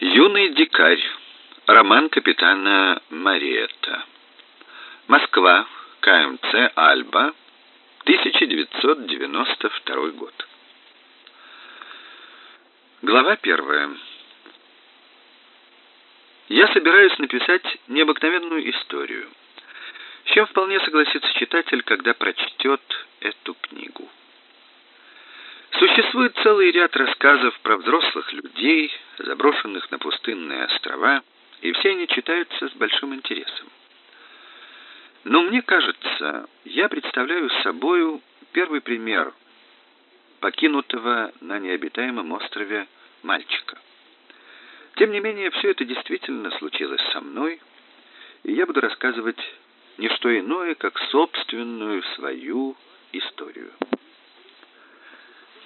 Юный дикарь. Роман капитана Мариетта. Москва. КМЦ Альба. 1992 год. Глава первая. Я собираюсь написать необыкновенную историю. С чем вполне согласится читатель, когда прочтет эту книгу. Существует целый ряд рассказов про взрослых людей, заброшенных на пустынные острова, и все они читаются с большим интересом. Но мне кажется, я представляю собою первый пример покинутого на необитаемом острове мальчика. Тем не менее, все это действительно случилось со мной, и я буду рассказывать не что иное, как собственную свою историю.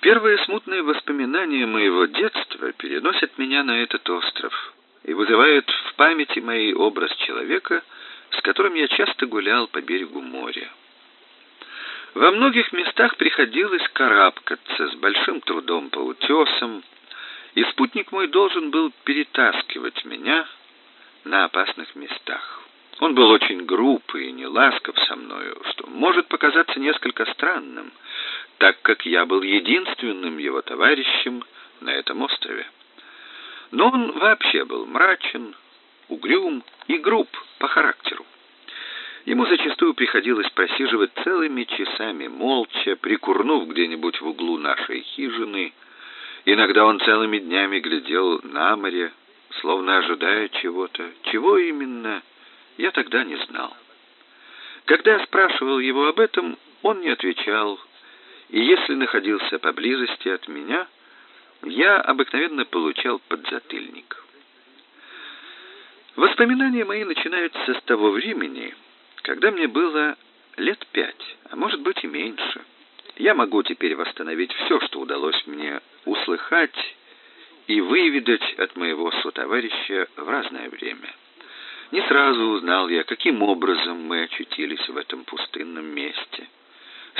Первые смутные воспоминания моего детства переносят меня на этот остров и вызывают в памяти моей образ человека, с которым я часто гулял по берегу моря. Во многих местах приходилось карабкаться с большим трудом по утесам, и спутник мой должен был перетаскивать меня на опасных местах. Он был очень груб и неласков со мною, что может показаться несколько странным, так как я был единственным его товарищем на этом острове. Но он вообще был мрачен, угрюм и груб по характеру. Ему зачастую приходилось просиживать целыми часами молча, прикурнув где-нибудь в углу нашей хижины. Иногда он целыми днями глядел на море, словно ожидая чего-то. Чего именно, я тогда не знал. Когда я спрашивал его об этом, он не отвечал, и если находился поблизости от меня, я обыкновенно получал подзатыльник. Воспоминания мои начинаются с того времени, когда мне было лет пять, а может быть и меньше. Я могу теперь восстановить все, что удалось мне услыхать и выведать от моего сотоварища в разное время. Не сразу узнал я, каким образом мы очутились в этом пустынном месте —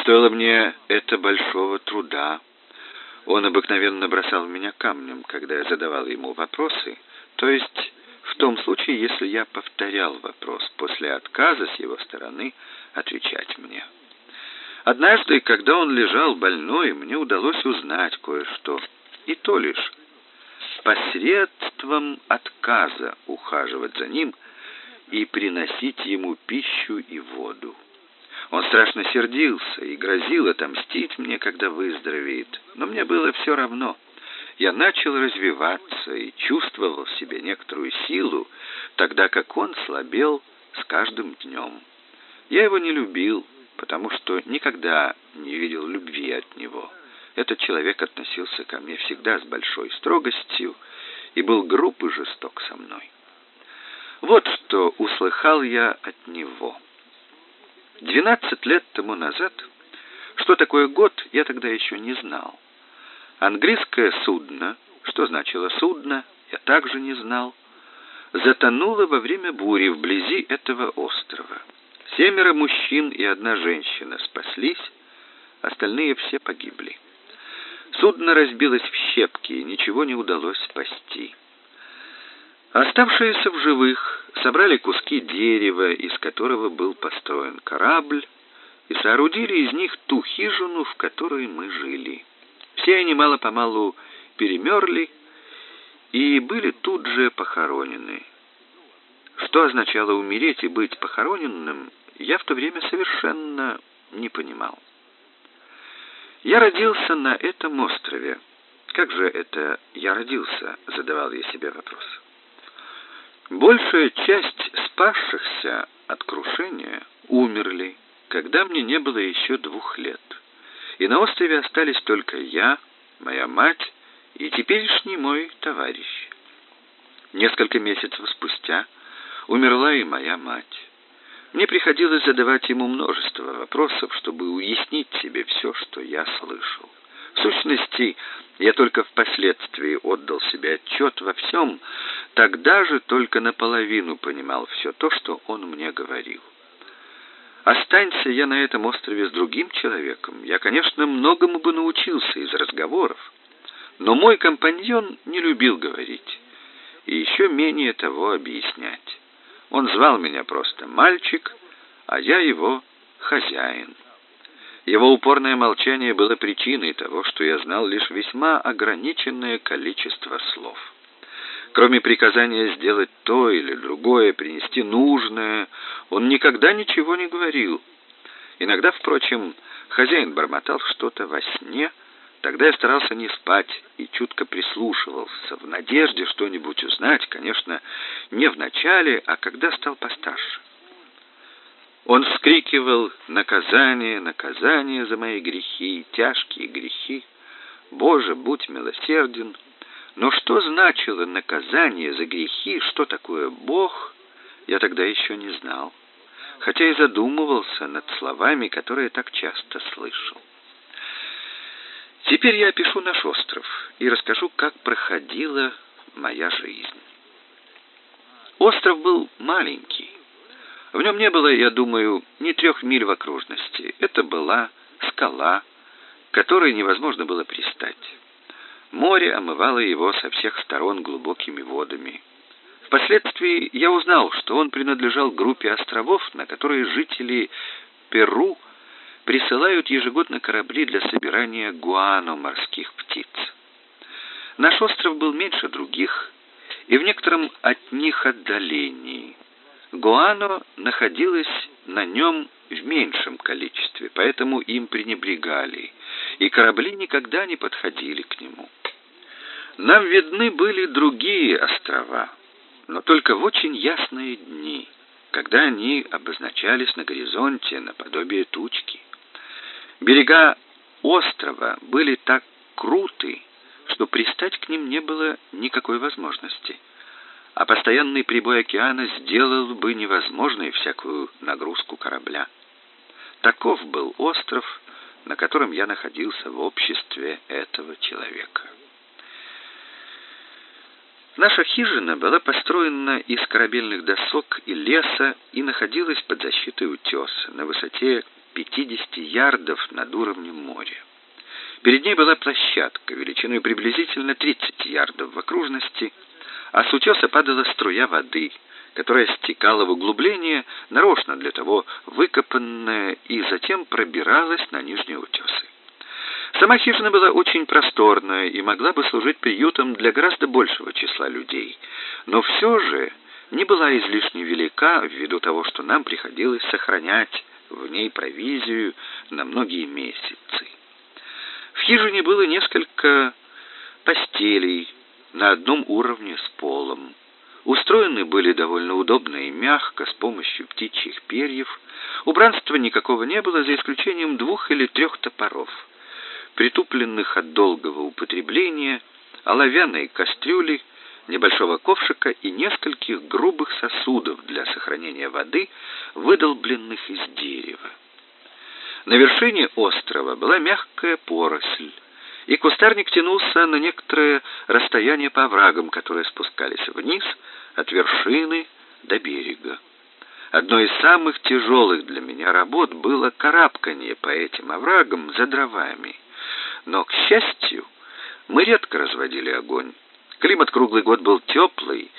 Стоило мне это большого труда. Он обыкновенно бросал меня камнем, когда я задавал ему вопросы, то есть в том случае, если я повторял вопрос после отказа с его стороны отвечать мне. Однажды, когда он лежал больной, мне удалось узнать кое-что, и то лишь посредством отказа ухаживать за ним и приносить ему пищу и воду. Он страшно сердился и грозил отомстить мне, когда выздоровеет. Но мне было все равно. Я начал развиваться и чувствовал в себе некоторую силу, тогда как он слабел с каждым днем. Я его не любил, потому что никогда не видел любви от него. Этот человек относился ко мне всегда с большой строгостью и был груб и жесток со мной. Вот что услыхал я от него. Двенадцать лет тому назад, что такое год, я тогда еще не знал. Английское судно, что значило судно, я также не знал, затонуло во время бури вблизи этого острова. Семеро мужчин и одна женщина спаслись, остальные все погибли. Судно разбилось в щепки, и ничего не удалось спасти. Оставшиеся в живых собрали куски дерева, из которого был построен корабль, и соорудили из них ту хижину, в которой мы жили. Все они мало-помалу перемерли и были тут же похоронены. Что означало умереть и быть похороненным, я в то время совершенно не понимал. Я родился на этом острове. Как же это я родился, задавал я себе вопрос. Большая часть спасшихся от крушения умерли, когда мне не было еще двух лет. И на острове остались только я, моя мать и теперешний мой товарищ. Несколько месяцев спустя умерла и моя мать. Мне приходилось задавать ему множество вопросов, чтобы уяснить себе все, что я слышал. В сущности, я только впоследствии отдал себе отчет во всем, тогда же только наполовину понимал все то, что он мне говорил. Останься я на этом острове с другим человеком, я, конечно, многому бы научился из разговоров, но мой компаньон не любил говорить, и еще менее того объяснять. Он звал меня просто мальчик, а я его хозяин. Его упорное молчание было причиной того, что я знал лишь весьма ограниченное количество слов. Кроме приказания сделать то или другое, принести нужное, он никогда ничего не говорил. Иногда, впрочем, хозяин бормотал что-то во сне, тогда я старался не спать и чутко прислушивался, в надежде что-нибудь узнать, конечно, не в начале, а когда стал постарше. Он вскрикивал «Наказание, наказание за мои грехи, тяжкие грехи! Боже, будь милосерден!» Но что значило наказание за грехи, что такое Бог, я тогда еще не знал, хотя и задумывался над словами, которые так часто слышал. Теперь я опишу наш остров и расскажу, как проходила моя жизнь. Остров был маленький, в нем не было, я думаю, ни трех миль в окружности. Это была скала, к которой невозможно было пристать. Море омывало его со всех сторон глубокими водами. Впоследствии я узнал, что он принадлежал группе островов, на которые жители Перу присылают ежегодно корабли для собирания гуано морских птиц. Наш остров был меньше других и в некотором от них отдалении. Гуано находилось на нем в меньшем количестве, поэтому им пренебрегали, и корабли никогда не подходили к нему. Нам видны были другие острова, но только в очень ясные дни, когда они обозначались на горизонте наподобие тучки. Берега острова были так круты, что пристать к ним не было никакой возможности — а постоянный прибой океана сделал бы невозможной всякую нагрузку корабля. Таков был остров, на котором я находился в обществе этого человека. Наша хижина была построена из корабельных досок и леса и находилась под защитой утеса на высоте 50 ярдов над уровнем моря. Перед ней была площадка величиной приблизительно 30 ярдов в окружности – а с утеса падала струя воды, которая стекала в углубление, нарочно для того выкопанное, и затем пробиралась на нижние утесы. Сама хижина была очень просторная и могла бы служить приютом для гораздо большего числа людей, но все же не была излишне велика ввиду того, что нам приходилось сохранять в ней провизию на многие месяцы. В хижине было несколько постелей, на одном уровне с полом. Устроены были довольно удобно и мягко, с помощью птичьих перьев. Убранства никакого не было, за исключением двух или трех топоров, притупленных от долгого употребления, оловянной кастрюли, небольшого ковшика и нескольких грубых сосудов для сохранения воды, выдолбленных из дерева. На вершине острова была мягкая поросль, и кустарник тянулся на некоторое расстояние по оврагам, которые спускались вниз от вершины до берега. Одной из самых тяжелых для меня работ было карабкание по этим оврагам за дровами. Но, к счастью, мы редко разводили огонь. Климат круглый год был теплый,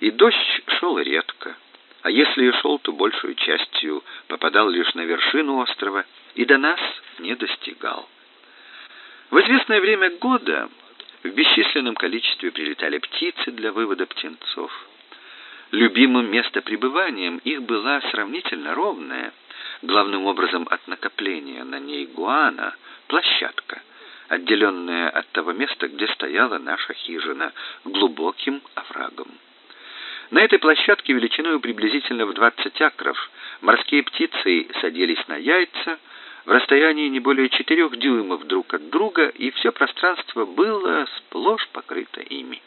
и дождь шел редко. А если и шел, то большую частью попадал лишь на вершину острова и до нас не достигал. В известное время года в бесчисленном количестве прилетали птицы для вывода птенцов. Любимым местопребыванием их была сравнительно ровная, главным образом от накопления на ней гуана, площадка, отделенная от того места, где стояла наша хижина, глубоким оврагом. На этой площадке величиной приблизительно в 20 акров морские птицы садились на яйца, в расстоянии не более четырех дюймов друг от друга, и все пространство было сплошь покрыто ими.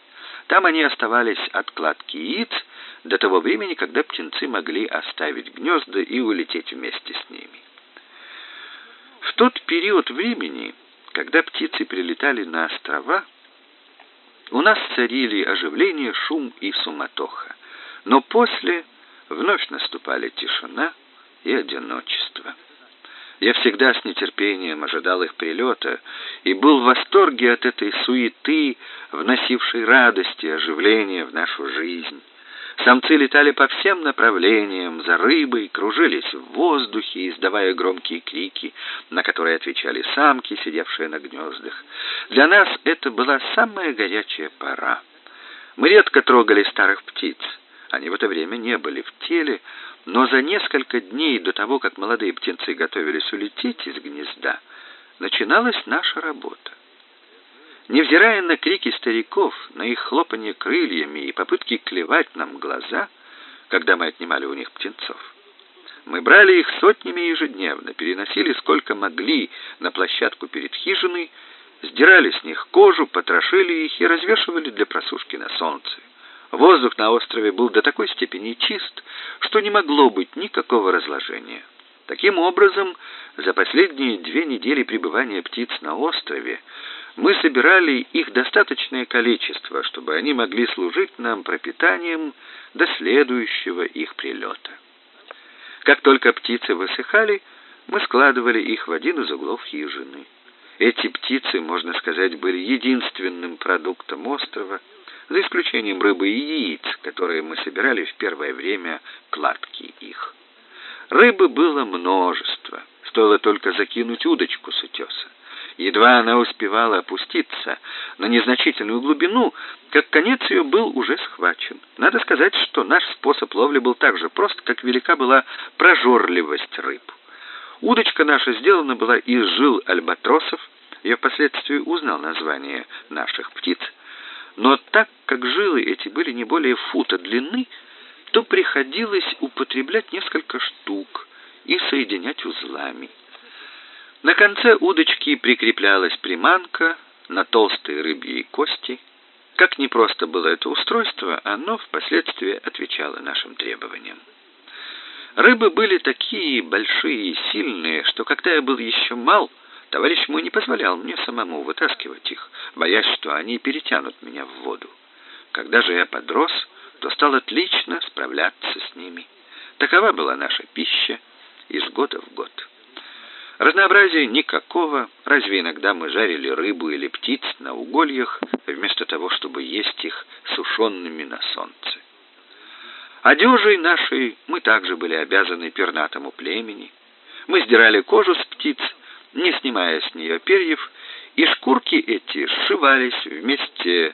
Там они оставались от кладки яиц до того времени, когда птенцы могли оставить гнезда и улететь вместе с ними. В тот период времени, когда птицы прилетали на острова, у нас царили оживление, шум и суматоха. Но после вновь наступали тишина и одиночество. Я всегда с нетерпением ожидал их прилета и был в восторге от этой суеты, вносившей радость и оживление в нашу жизнь. Самцы летали по всем направлениям за рыбой, кружились в воздухе, издавая громкие крики, на которые отвечали самки, сидевшие на гнездах. Для нас это была самая горячая пора. Мы редко трогали старых птиц. Они в это время не были в теле, но за несколько дней до того, как молодые птенцы готовились улететь из гнезда, начиналась наша работа. Невзирая на крики стариков, на их хлопанье крыльями и попытки клевать нам глаза, когда мы отнимали у них птенцов, мы брали их сотнями ежедневно, переносили сколько могли на площадку перед хижиной, сдирали с них кожу, потрошили их и развешивали для просушки на солнце. Воздух на острове был до такой степени чист, что не могло быть никакого разложения. Таким образом, за последние две недели пребывания птиц на острове мы собирали их достаточное количество, чтобы они могли служить нам пропитанием до следующего их прилета. Как только птицы высыхали, мы складывали их в один из углов хижины. Эти птицы, можно сказать, были единственным продуктом острова, за исключением рыбы и яиц, которые мы собирали в первое время кладки их. Рыбы было множество, стоило только закинуть удочку с утеса. Едва она успевала опуститься на незначительную глубину, как конец ее был уже схвачен. Надо сказать, что наш способ ловли был так же прост, как велика была прожорливость рыб. Удочка наша сделана была из жил альбатросов, я впоследствии узнал название наших птиц, но так как жилы эти были не более фута длины, то приходилось употреблять несколько штук и соединять узлами. На конце удочки прикреплялась приманка на толстые рыбьи кости. Как непросто было это устройство, оно впоследствии отвечало нашим требованиям. Рыбы были такие большие и сильные, что когда я был еще мал, товарищ мой не позволял мне самому вытаскивать их, боясь, что они перетянут меня в воду. Когда же я подрос, то стал отлично справляться с ними. Такова была наша пища из года в год. Разнообразия никакого, разве иногда мы жарили рыбу или птиц на угольях, вместо того, чтобы есть их сушеными на солнце. Одежей нашей мы также были обязаны пернатому племени. Мы сдирали кожу с птиц, не снимая с нее перьев, и шкурки эти сшивались вместе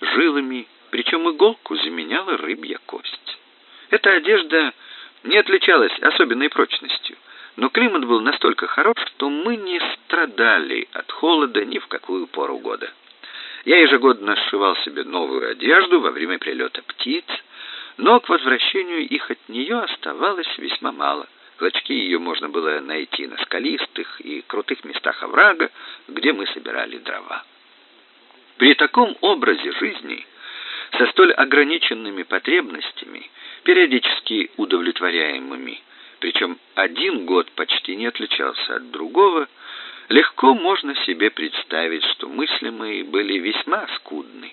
жилами, причем иголку заменяла рыбья кость. Эта одежда не отличалась особенной прочностью — но климат был настолько хорош, что мы не страдали от холода ни в какую пору года. Я ежегодно сшивал себе новую одежду во время прилета птиц, но к возвращению их от нее оставалось весьма мало. Клочки ее можно было найти на скалистых и крутых местах оврага, где мы собирали дрова. При таком образе жизни, со столь ограниченными потребностями, периодически удовлетворяемыми, причем один год почти не отличался от другого, легко можно себе представить, что мысли мои были весьма скудны.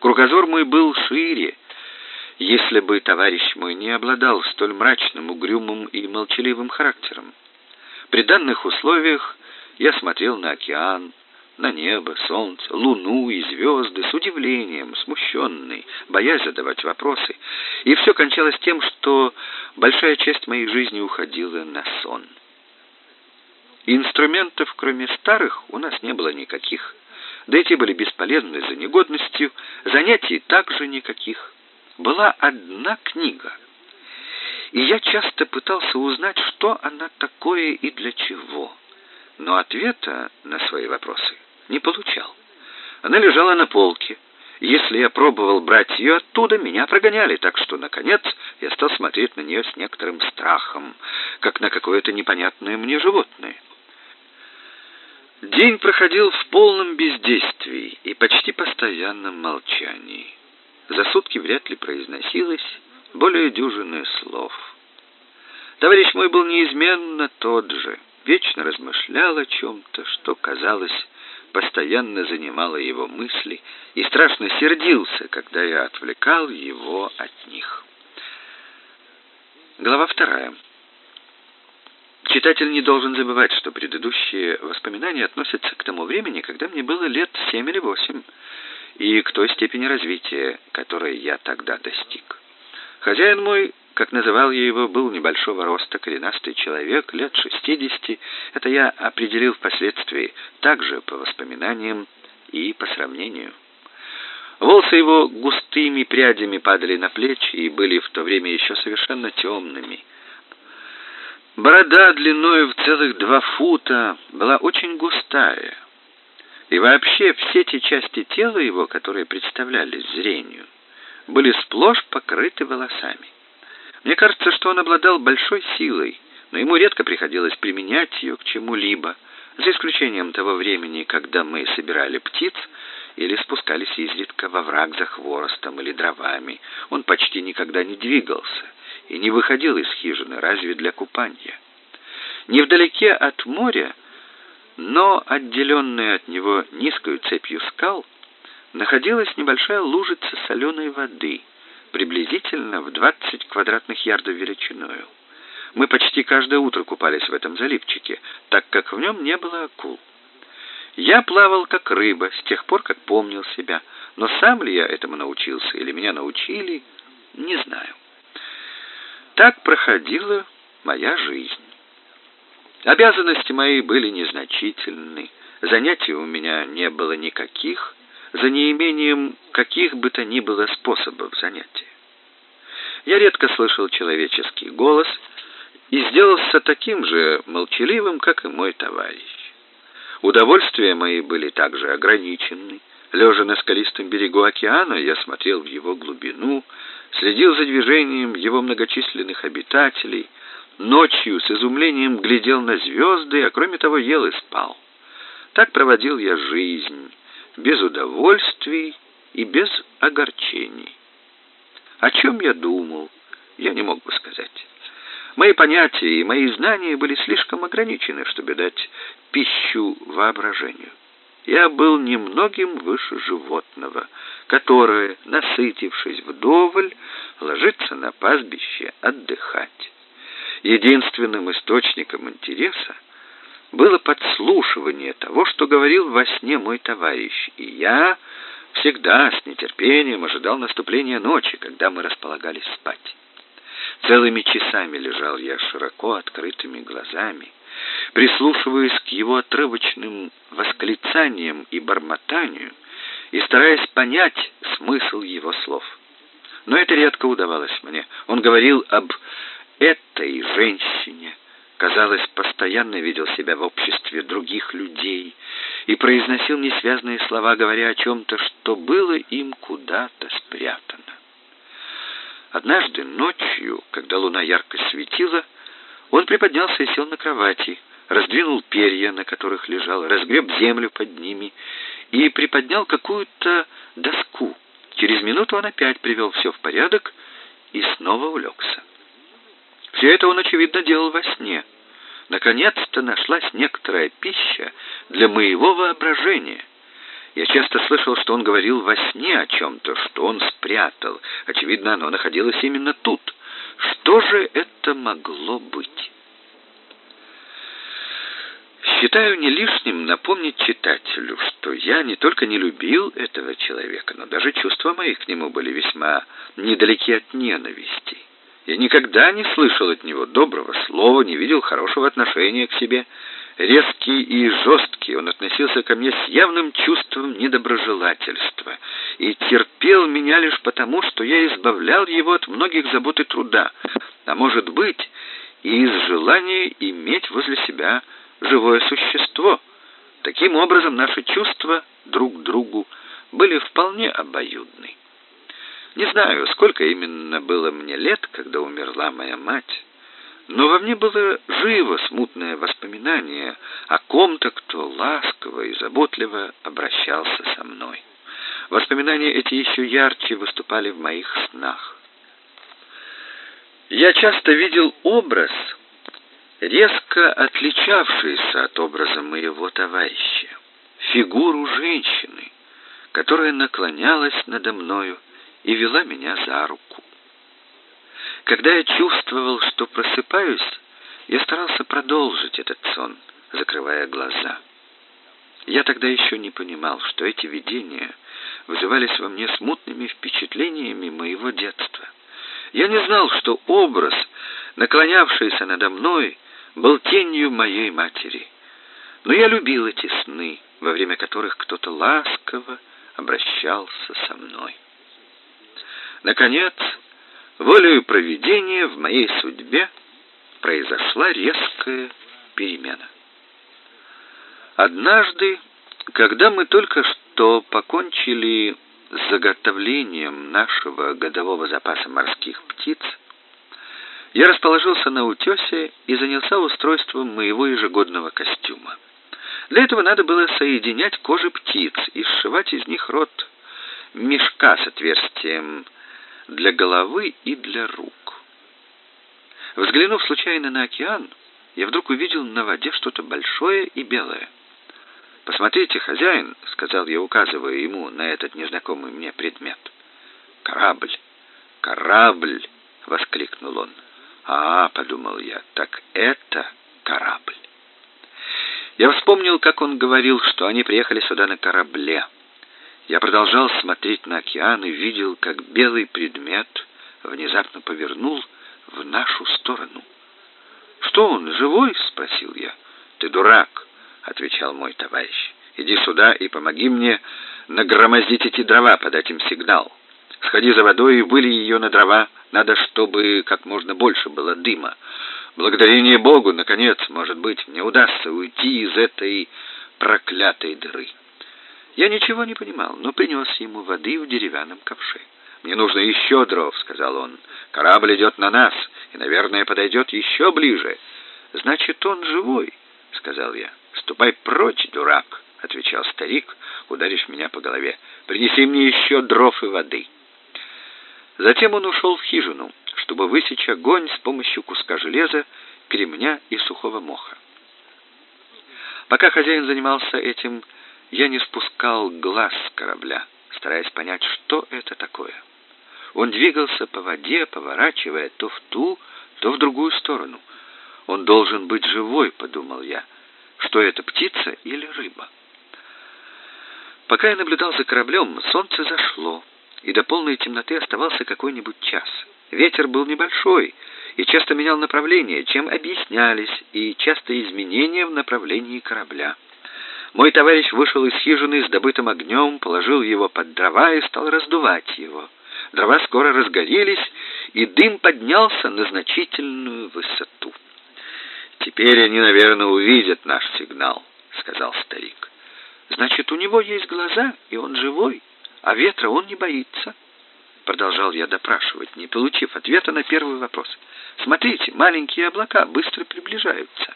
Кругозор мой был шире, если бы товарищ мой не обладал столь мрачным, угрюмым и молчаливым характером. При данных условиях я смотрел на океан, на небо, солнце, луну и звезды с удивлением, смущенный, боясь задавать вопросы. И все кончалось тем, что большая часть моей жизни уходила на сон. Инструментов, кроме старых, у нас не было никаких. Да эти были бесполезны за негодностью, занятий также никаких. Была одна книга. И я часто пытался узнать, что она такое и для чего. Но ответа на свои вопросы не получал. Она лежала на полке. Если я пробовал брать ее оттуда, меня прогоняли, так что, наконец, я стал смотреть на нее с некоторым страхом, как на какое-то непонятное мне животное. День проходил в полном бездействии и почти постоянном молчании. За сутки вряд ли произносилось более дюжины слов. Товарищ мой был неизменно тот же, вечно размышлял о чем-то, что казалось постоянно занимала его мысли и страшно сердился, когда я отвлекал его от них. Глава вторая. Читатель не должен забывать, что предыдущие воспоминания относятся к тому времени, когда мне было лет семь или восемь, и к той степени развития, которой я тогда достиг. Хозяин мой, как называл я его, был небольшого роста, коренастый человек, лет шестидесяти. Это я определил впоследствии, также по воспоминаниям и по сравнению. Волосы его густыми прядями падали на плечи и были в то время еще совершенно темными. Борода длиною в целых два фута была очень густая. И вообще все те части тела его, которые представлялись зрению, были сплошь покрыты волосами. Мне кажется, что он обладал большой силой, но ему редко приходилось применять ее к чему-либо, за исключением того времени, когда мы собирали птиц или спускались изредка во враг за хворостом или дровами. Он почти никогда не двигался и не выходил из хижины, разве для купания. Невдалеке от моря, но отделенная от него низкой цепью скал, находилась небольшая лужица соленой воды, приблизительно в 20 квадратных ярдов величиною. Мы почти каждое утро купались в этом заливчике, так как в нем не было акул. Я плавал как рыба с тех пор, как помнил себя, но сам ли я этому научился или меня научили, не знаю. Так проходила моя жизнь. Обязанности мои были незначительны, занятий у меня не было никаких, за неимением каких бы то ни было способов занятия. Я редко слышал человеческий голос и сделался таким же молчаливым, как и мой товарищ. Удовольствия мои были также ограничены. Лежа на скалистом берегу океана, я смотрел в его глубину, следил за движением его многочисленных обитателей, ночью с изумлением глядел на звезды, а кроме того ел и спал. Так проводил я жизнь, без удовольствий и без огорчений. О чем я думал, я не мог бы сказать. Мои понятия и мои знания были слишком ограничены, чтобы дать пищу воображению. Я был немногим выше животного, которое, насытившись вдоволь, ложится на пастбище отдыхать. Единственным источником интереса было подслушивание того, что говорил во сне мой товарищ, и я всегда с нетерпением ожидал наступления ночи, когда мы располагались спать. Целыми часами лежал я широко открытыми глазами, прислушиваясь к его отрывочным восклицаниям и бормотанию и стараясь понять смысл его слов. Но это редко удавалось мне. Он говорил об этой женщине, казалось, постоянно видел себя в обществе других людей и произносил несвязные слова, говоря о чем-то, что было им куда-то спрятано. Однажды ночью, когда луна ярко светила, он приподнялся и сел на кровати, раздвинул перья, на которых лежал, разгреб землю под ними и приподнял какую-то доску. Через минуту он опять привел все в порядок и снова улегся. Все это он, очевидно, делал во сне. Наконец-то нашлась некоторая пища для моего воображения — я часто слышал, что он говорил во сне о чем-то, что он спрятал. Очевидно, оно находилось именно тут. Что же это могло быть? Считаю не лишним напомнить читателю, что я не только не любил этого человека, но даже чувства мои к нему были весьма недалеки от ненависти. Я никогда не слышал от него доброго слова, не видел хорошего отношения к себе. Резкий и жесткий, он относился ко мне с явным чувством недоброжелательства и терпел меня лишь потому, что я избавлял его от многих забот и труда, а может быть, и из желания иметь возле себя живое существо. Таким образом, наши чувства друг к другу были вполне обоюдны. Не знаю, сколько именно было мне лет, когда умерла моя мать, но во мне было живо смутное воспоминание о ком-то, кто ласково и заботливо обращался со мной. Воспоминания эти еще ярче выступали в моих снах. Я часто видел образ, резко отличавшийся от образа моего товарища, фигуру женщины, которая наклонялась надо мною и вела меня за руку. Когда я чувствовал, что просыпаюсь, Я старался продолжить этот сон, закрывая глаза. Я тогда еще не понимал, что эти видения вызывались во мне смутными впечатлениями моего детства. Я не знал, что образ, наклонявшийся надо мной, был тенью моей матери. Но я любил эти сны, во время которых кто-то ласково обращался со мной. Наконец, волею провидения в моей судьбе произошла резкая перемена. Однажды, когда мы только что покончили с заготовлением нашего годового запаса морских птиц, я расположился на утесе и занялся устройством моего ежегодного костюма. Для этого надо было соединять кожи птиц и сшивать из них рот мешка с отверстием для головы и для рук. Взглянув случайно на океан, я вдруг увидел на воде что-то большое и белое. «Посмотрите, хозяин», — сказал я, указывая ему на этот незнакомый мне предмет. «Корабль! Корабль!» — воскликнул он. «А, — подумал я, — так это корабль». Я вспомнил, как он говорил, что они приехали сюда на корабле. Я продолжал смотреть на океан и видел, как белый предмет внезапно повернул в нашу сторону. «Что он, живой?» — спросил я. «Ты дурак!» отвечал мой товарищ. Иди сюда и помоги мне нагромоздить эти дрова, подать им сигнал. Сходи за водой и выли ее на дрова. Надо, чтобы как можно больше было дыма. Благодарение Богу, наконец, может быть, мне удастся уйти из этой проклятой дыры. Я ничего не понимал, но принес ему воды в деревянном ковше. «Мне нужно еще дров», — сказал он. «Корабль идет на нас и, наверное, подойдет еще ближе». «Значит, он живой», — сказал я. «Ступай прочь, дурак!» — отвечал старик, ударив меня по голове. «Принеси мне еще дров и воды!» Затем он ушел в хижину, чтобы высечь огонь с помощью куска железа, кремня и сухого моха. Пока хозяин занимался этим, я не спускал глаз с корабля, стараясь понять, что это такое. Он двигался по воде, поворачивая то в ту, то в другую сторону. Он должен быть живой, подумал я, что это птица или рыба. Пока я наблюдал за кораблем, солнце зашло, и до полной темноты оставался какой-нибудь час. Ветер был небольшой и часто менял направление, чем объяснялись и частые изменения в направлении корабля. Мой товарищ вышел из хижины с добытым огнем, положил его под дрова и стал раздувать его. Дрова скоро разгорелись, и дым поднялся на значительную высоту. «Теперь они, наверное, увидят наш сигнал», — сказал старик. «Значит, у него есть глаза, и он живой, а ветра он не боится». Продолжал я допрашивать, не получив ответа на первый вопрос. «Смотрите, маленькие облака быстро приближаются».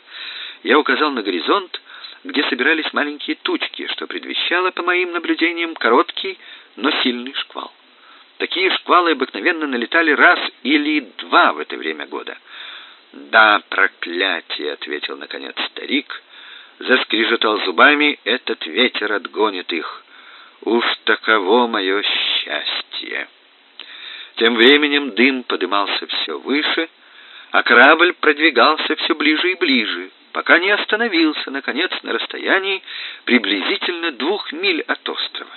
Я указал на горизонт, где собирались маленькие тучки, что предвещало, по моим наблюдениям, короткий, но сильный шквал. Такие шквалы обыкновенно налетали раз или два в это время года — «Да, проклятие!» — ответил, наконец, старик. Заскрежетал зубами, этот ветер отгонит их. Уж таково мое счастье. Тем временем дым подымался все выше, а корабль продвигался все ближе и ближе, пока не остановился, наконец, на расстоянии приблизительно двух миль от острова.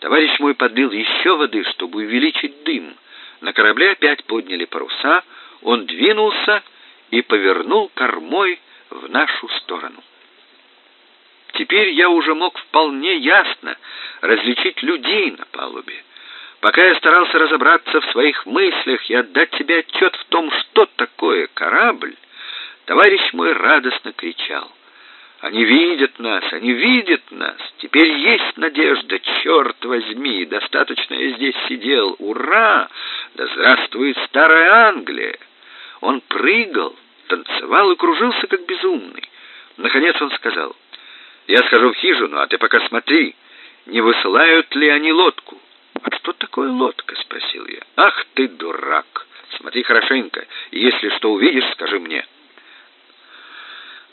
Товарищ мой подлил еще воды, чтобы увеличить дым. На корабле опять подняли паруса — он двинулся и повернул кормой в нашу сторону. Теперь я уже мог вполне ясно различить людей на палубе. Пока я старался разобраться в своих мыслях и отдать себе отчет в том, что такое корабль, товарищ мой радостно кричал. Они видят нас, они видят нас. Теперь есть надежда, черт возьми, достаточно я здесь сидел. Ура! Да здравствует старая Англия! Он прыгал, танцевал и кружился, как безумный. Наконец он сказал, «Я схожу в хижину, а ты пока смотри, не высылают ли они лодку». «А что такое лодка?» — спросил я. «Ах ты, дурак! Смотри хорошенько, и если что увидишь, скажи мне».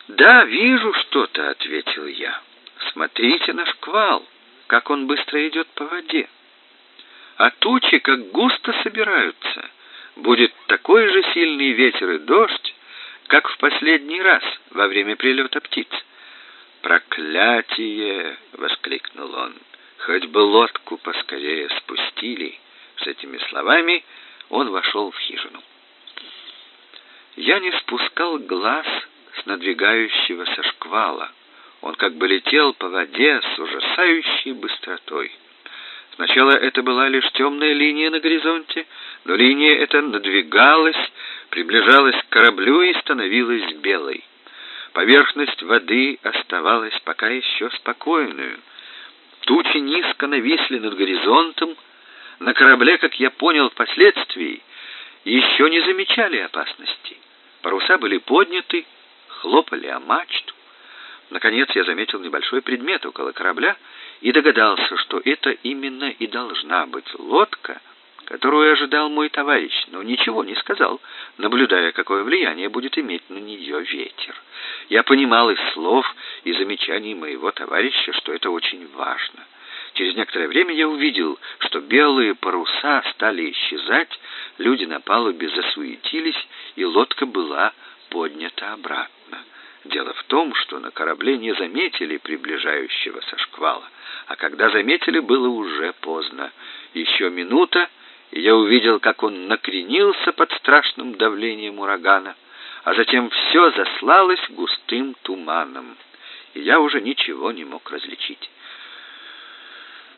«Да, вижу что-то», — ответил я. «Смотрите на шквал, как он быстро идет по воде. А тучи как густо собираются» будет такой же сильный ветер и дождь, как в последний раз во время прилета птиц. «Проклятие!» — воскликнул он. «Хоть бы лодку поскорее спустили!» С этими словами он вошел в хижину. Я не спускал глаз с надвигающегося шквала. Он как бы летел по воде с ужасающей быстротой. Сначала это была лишь темная линия на горизонте, но линия эта надвигалась, приближалась к кораблю и становилась белой. Поверхность воды оставалась пока еще спокойную. Тучи низко нависли над горизонтом. На корабле, как я понял впоследствии, еще не замечали опасности. Паруса были подняты, хлопали о мачту. Наконец я заметил небольшой предмет около корабля и догадался, что это именно и должна быть лодка, которую ожидал мой товарищ, но ничего не сказал, наблюдая, какое влияние будет иметь на нее ветер. Я понимал из слов и замечаний моего товарища, что это очень важно. Через некоторое время я увидел, что белые паруса стали исчезать, люди на палубе засуетились, и лодка была поднята обратно. Дело в том, что на корабле не заметили приближающегося шквала, а когда заметили, было уже поздно. Еще минута, и я увидел, как он накренился под страшным давлением урагана, а затем все заслалось густым туманом, и я уже ничего не мог различить.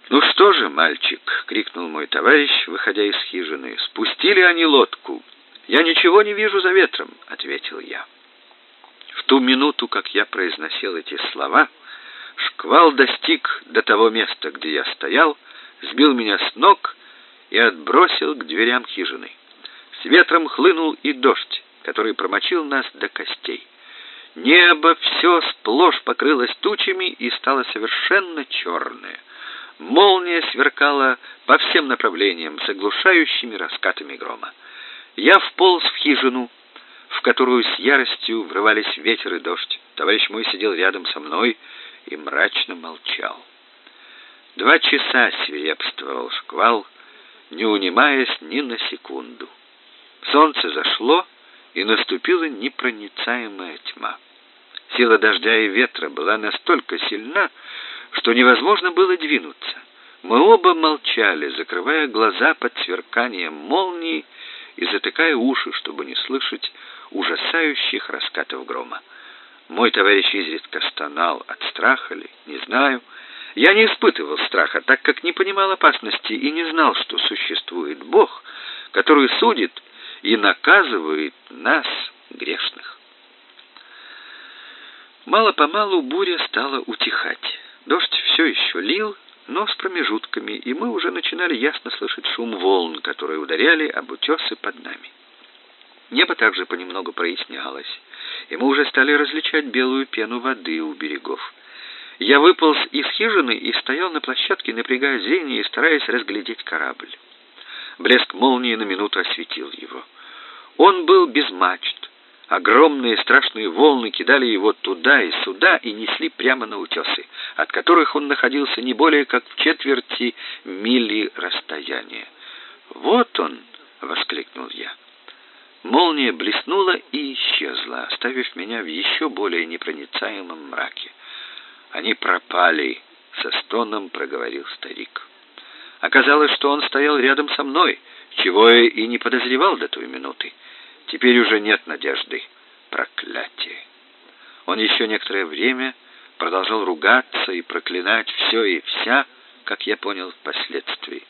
«Ну что же, мальчик!» — крикнул мой товарищ, выходя из хижины. «Спустили они лодку!» «Я ничего не вижу за ветром», — ответил я. В ту минуту, как я произносил эти слова, шквал достиг до того места, где я стоял, сбил меня с ног и отбросил к дверям хижины. С ветром хлынул и дождь, который промочил нас до костей. Небо все сплошь покрылось тучами и стало совершенно черное. Молния сверкала по всем направлениям с оглушающими раскатами грома. Я вполз в хижину, в которую с яростью врывались ветер и дождь. Товарищ мой сидел рядом со мной и мрачно молчал. Два часа свирепствовал шквал, не унимаясь ни на секунду. Солнце зашло, и наступила непроницаемая тьма. Сила дождя и ветра была настолько сильна, что невозможно было двинуться. Мы оба молчали, закрывая глаза под сверканием молнии и затыкая уши, чтобы не слышать ужасающих раскатов грома. Мой товарищ изредка стонал от страха ли, не знаю. Я не испытывал страха, так как не понимал опасности и не знал, что существует Бог, который судит и наказывает нас, грешных. Мало-помалу буря стала утихать. Дождь все еще лил, но с промежутками, и мы уже начинали ясно слышать шум волн, которые ударяли об утесы под нами. Небо также понемногу прояснялось, и мы уже стали различать белую пену воды у берегов. Я выполз из хижины и стоял на площадке, напрягая зрение и стараясь разглядеть корабль. Блеск молнии на минуту осветил его. Он был без мачт, Огромные страшные волны кидали его туда и сюда и несли прямо на утесы, от которых он находился не более как в четверти мили расстояния. «Вот он!» — воскликнул я. Молния блеснула и исчезла, оставив меня в еще более непроницаемом мраке. «Они пропали!» — со стоном проговорил старик. Оказалось, что он стоял рядом со мной, чего я и не подозревал до той минуты. Теперь уже нет надежды. Проклятие. Он еще некоторое время продолжал ругаться и проклинать все и вся, как я понял впоследствии.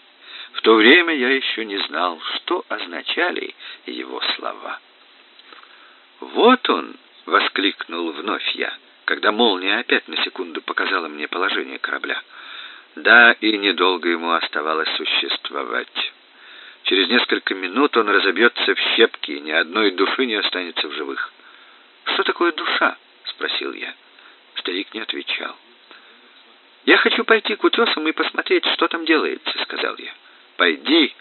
В то время я еще не знал, что означали его слова. «Вот он!» — воскликнул вновь я, когда молния опять на секунду показала мне положение корабля. Да, и недолго ему оставалось существовать. Через несколько минут он разобьется в щепки, и ни одной души не останется в живых. «Что такое душа?» — спросил я. Старик не отвечал. «Я хочу пойти к утесам и посмотреть, что там делается», — сказал я. «Пойди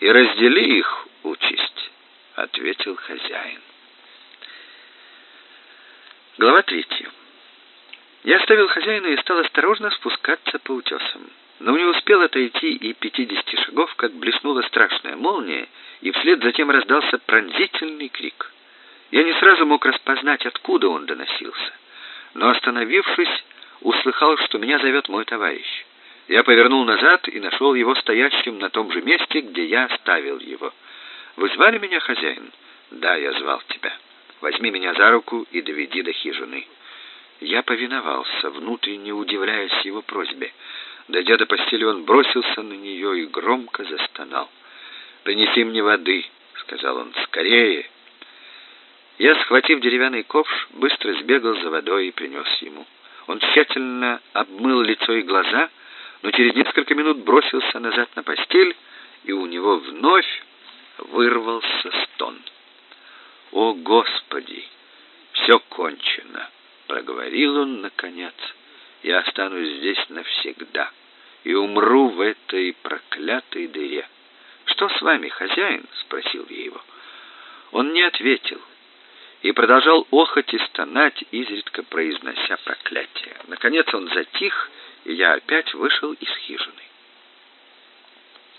и раздели их участь», — ответил хозяин. Глава третья. Я оставил хозяина и стал осторожно спускаться по утесам. Но не успел отойти и пятидесяти шагов, как блеснула страшная молния, и вслед затем раздался пронзительный крик. Я не сразу мог распознать, откуда он доносился, но, остановившись, услыхал, что меня зовет мой товарищ. Я повернул назад и нашел его стоящим на том же месте, где я оставил его. «Вы звали меня, хозяин?» «Да, я звал тебя. Возьми меня за руку и доведи до хижины». Я повиновался, внутренне удивляясь его просьбе. Дойдя до постели, он бросился на нее и громко застонал. «Принеси мне воды», — сказал он, — «скорее». Я, схватив деревянный ковш, быстро сбегал за водой и принес ему. Он тщательно обмыл лицо и глаза, но через несколько минут бросился назад на постель, и у него вновь вырвался стон. «О, Господи! Все кончено!» — проговорил он наконец. «Я останусь здесь навсегда и умру в этой проклятой дыре». «Что с вами, хозяин?» — спросил я его. Он не ответил и продолжал охоть и стонать, изредка произнося проклятие. Наконец он затих, я опять вышел из хижины.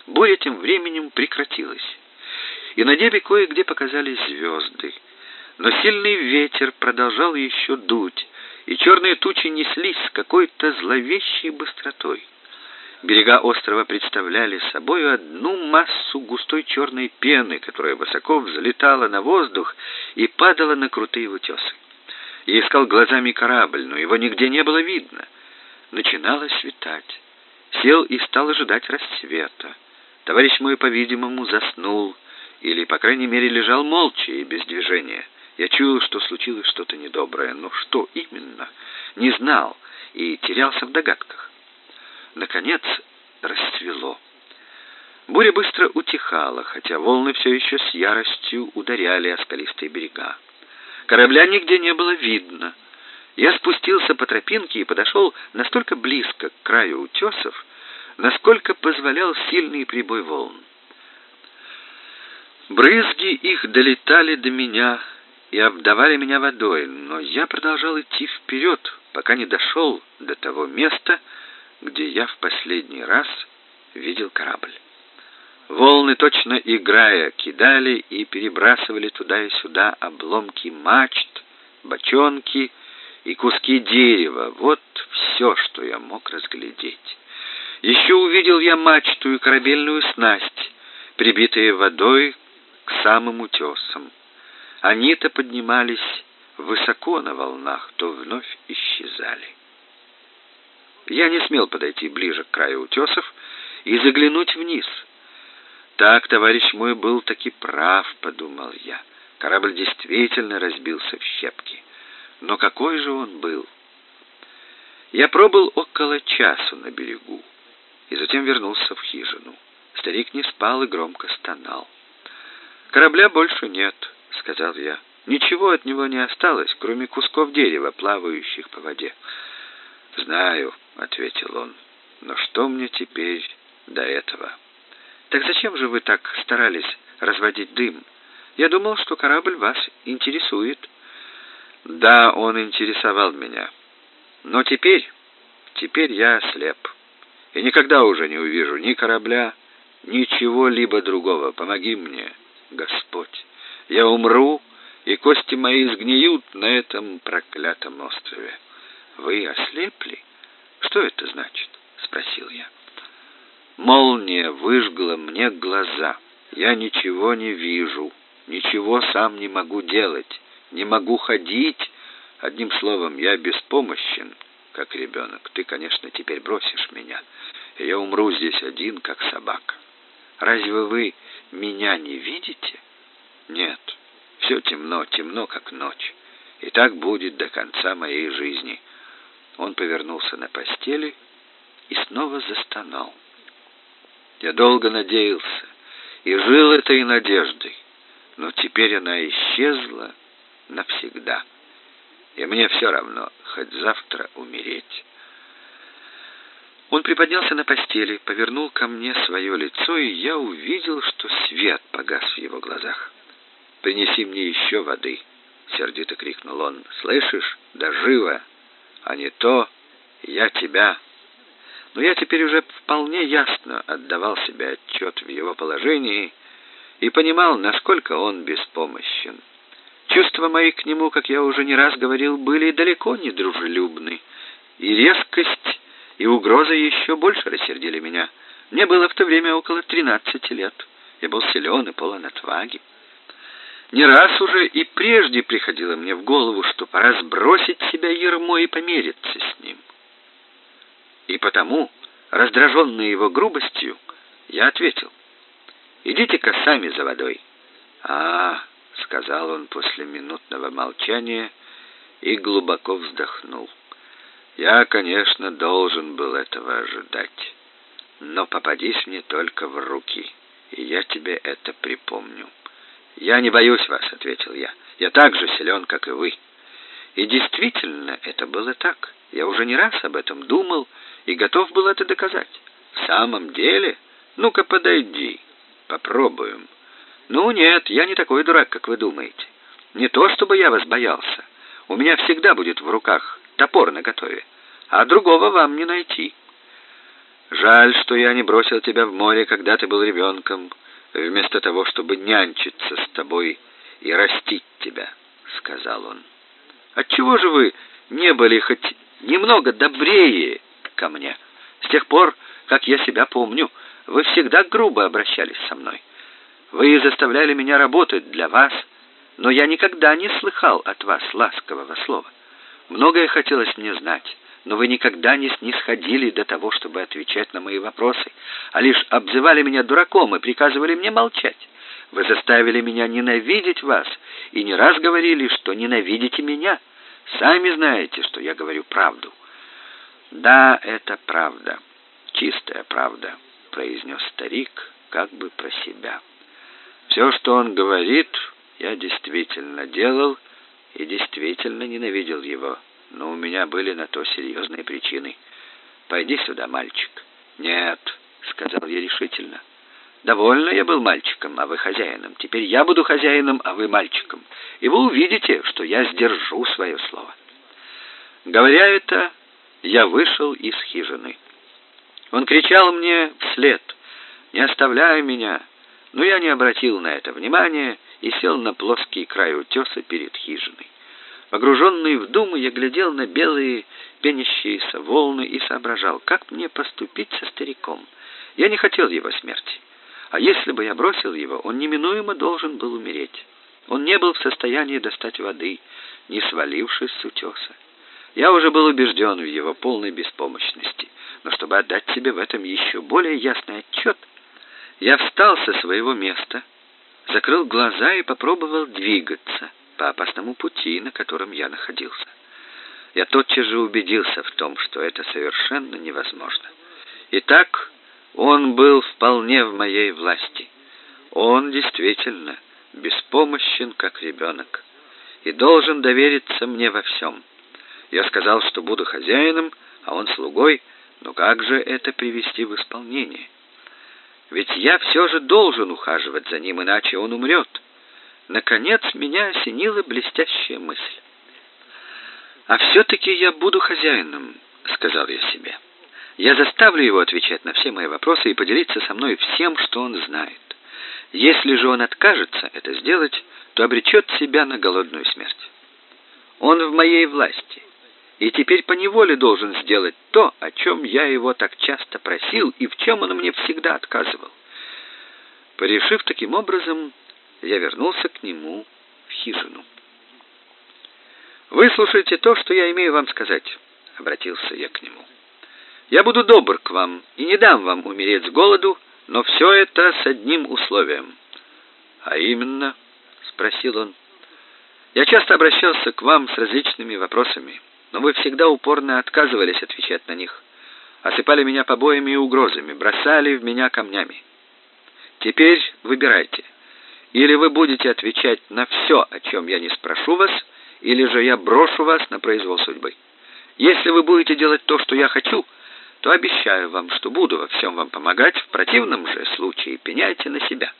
Буря тем временем прекратилась, и на небе кое-где показались звезды. Но сильный ветер продолжал еще дуть, и черные тучи неслись с какой-то зловещей быстротой. Берега острова представляли собой одну массу густой черной пены, которая высоко взлетала на воздух и падала на крутые утесы. Я искал глазами корабль, но его нигде не было видно. Начинало светать. Сел и стал ожидать рассвета. Товарищ мой, по-видимому, заснул, или, по крайней мере, лежал молча и без движения. Я чуял, что случилось что-то недоброе, но что именно, не знал и терялся в догадках. Наконец расцвело. Буря быстро утихала, хотя волны все еще с яростью ударяли о скалистые берега. Корабля нигде не было видно. Я спустился по тропинке и подошел настолько близко к краю утесов, насколько позволял сильный прибой волн. Брызги их долетали до меня и обдавали меня водой, но я продолжал идти вперед, пока не дошел до того места, где я в последний раз видел корабль. Волны, точно играя, кидали и перебрасывали туда и сюда обломки мачт, бочонки и куски дерева. Вот все, что я мог разглядеть. Еще увидел я мачту и корабельную снасть, прибитые водой к самым утесам. Они-то поднимались высоко на волнах, то вновь исчезали. Я не смел подойти ближе к краю утесов и заглянуть вниз. Так, товарищ мой был таки прав, подумал я. Корабль действительно разбился в щепки. Но какой же он был? Я пробыл около часу на берегу и затем вернулся в хижину. Старик не спал и громко стонал. «Корабля больше нет», — сказал я. «Ничего от него не осталось, кроме кусков дерева, плавающих по воде». «Знаю», — ответил он, — «но что мне теперь до этого?» «Так зачем же вы так старались разводить дым? Я думал, что корабль вас интересует». «Да, он интересовал меня. Но теперь, теперь я слеп. И никогда уже не увижу ни корабля, ничего-либо другого. Помоги мне, Господь. Я умру, и кости мои сгниют на этом проклятом острове». Вы ослепли? Что это значит? спросил я. Молния выжгла мне глаза. Я ничего не вижу, ничего сам не могу делать, не могу ходить. Одним словом, я беспомощен, как ребенок. Ты, конечно, теперь бросишь меня, и я умру здесь один, как собака. Разве вы меня не видите? Нет. Все темно, темно, как ночь. И так будет до конца моей жизни. Он повернулся на постели и снова застонал. Я долго надеялся и жил этой надеждой, но теперь она исчезла навсегда. И мне все равно, хоть завтра умереть. Он приподнялся на постели, повернул ко мне свое лицо, и я увидел, что свет погас в его глазах. «Принеси мне еще воды!» — сердито крикнул он. «Слышишь? Да живо!» а не то я тебя. Но я теперь уже вполне ясно отдавал себе отчет в его положении и понимал, насколько он беспомощен. Чувства мои к нему, как я уже не раз говорил, были далеко не дружелюбны, и резкость и угроза еще больше рассердили меня. Мне было в то время около тринадцати лет. Я был силен и полон отваги. Не раз уже и прежде приходило мне в голову, что пора сбросить себя ермо и помериться с ним. И потому, раздраженный его грубостью, я ответил, «Идите-ка сами за водой». «А, — сказал он после минутного молчания и глубоко вздохнул. «Я, конечно, должен был этого ожидать, но попадись мне только в руки, и я тебе это припомню». «Я не боюсь вас», — ответил я. «Я так же силен, как и вы». И действительно, это было так. Я уже не раз об этом думал и готов был это доказать. В самом деле? Ну-ка, подойди, попробуем. Ну нет, я не такой дурак, как вы думаете. Не то чтобы я вас боялся. У меня всегда будет в руках топор наготове, а другого вам не найти. Жаль, что я не бросил тебя в море, когда ты был ребенком, вместо того, чтобы нянчиться с тобой и растить тебя, сказал он. Отчего же вы не были хоть немного добрее ко мне? С тех пор, как я себя помню, вы всегда грубо обращались со мной. Вы заставляли меня работать для вас, но я никогда не слыхал от вас ласкового слова. Многое хотелось мне знать, но вы никогда не снисходили до того, чтобы отвечать на мои вопросы, а лишь обзывали меня дураком и приказывали мне молчать. Вы заставили меня ненавидеть вас и не раз говорили, что ненавидите меня. Сами знаете, что я говорю правду. Да, это правда, чистая правда, произнес старик, как бы про себя. Все, что он говорит, я действительно делал и действительно ненавидел его, но у меня были на то серьезные причины. Пойди сюда, мальчик. Нет, сказал я решительно. Довольно я был мальчиком, а вы хозяином. Теперь я буду хозяином, а вы мальчиком. И вы увидите, что я сдержу свое слово. Говоря это, я вышел из хижины. Он кричал мне вслед: "Не оставляй меня! Но я не обратил на это внимания и сел на плоский край утеса перед хижиной. Погруженный в думы, я глядел на белые пенящиеся волны и соображал, как мне поступить со стариком. Я не хотел его смерти. А если бы я бросил его, он неминуемо должен был умереть. Он не был в состоянии достать воды, не свалившись с утеса. Я уже был убежден в его полной беспомощности, но чтобы отдать себе в этом еще более ясный отчет, я встал со своего места, закрыл глаза и попробовал двигаться по опасному пути, на котором я находился. Я тотчас же убедился в том, что это совершенно невозможно. Итак, он был вполне в моей власти. Он действительно беспомощен, как ребенок, и должен довериться мне во всем. Я сказал, что буду хозяином, а он слугой, но как же это привести в исполнение? Ведь я все же должен ухаживать за ним, иначе он умрет. Наконец меня осенила блестящая мысль. А все-таки я буду хозяином, сказал я себе. Я заставлю его отвечать на все мои вопросы и поделиться со мной всем, что он знает. Если же он откажется это сделать, то обречет себя на голодную смерть. Он в моей власти и теперь по неволе должен сделать то, о чем я его так часто просил и в чем он мне всегда отказывал. Порешив таким образом, я вернулся к нему в хижину. «Выслушайте то, что я имею вам сказать», — обратился я к нему. «Я буду добр к вам и не дам вам умереть с голоду, но все это с одним условием». «А именно?» — спросил он. «Я часто обращался к вам с различными вопросами» но вы всегда упорно отказывались отвечать на них. Осыпали меня побоями и угрозами, бросали в меня камнями. Теперь выбирайте. Или вы будете отвечать на все, о чем я не спрошу вас, или же я брошу вас на произвол судьбы. Если вы будете делать то, что я хочу, то обещаю вам, что буду во всем вам помогать, в противном же случае пеняйте на себя.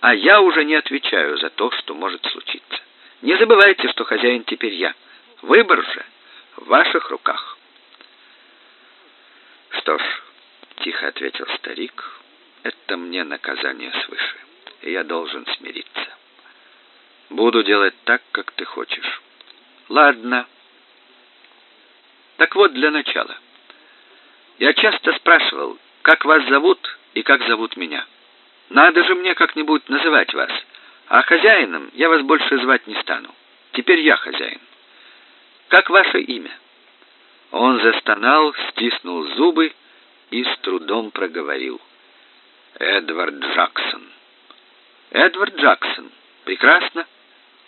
А я уже не отвечаю за то, что может случиться. Не забывайте, что хозяин теперь я. Выбор же в ваших руках. Что ж, тихо ответил старик, это мне наказание свыше, и я должен смириться. Буду делать так, как ты хочешь. Ладно. Так вот, для начала. Я часто спрашивал, как вас зовут и как зовут меня. Надо же мне как-нибудь называть вас. А хозяином я вас больше звать не стану. Теперь я хозяин. Как ваше имя? Он застонал, стиснул зубы и с трудом проговорил. Эдвард Джексон. Эдвард Джексон. Прекрасно.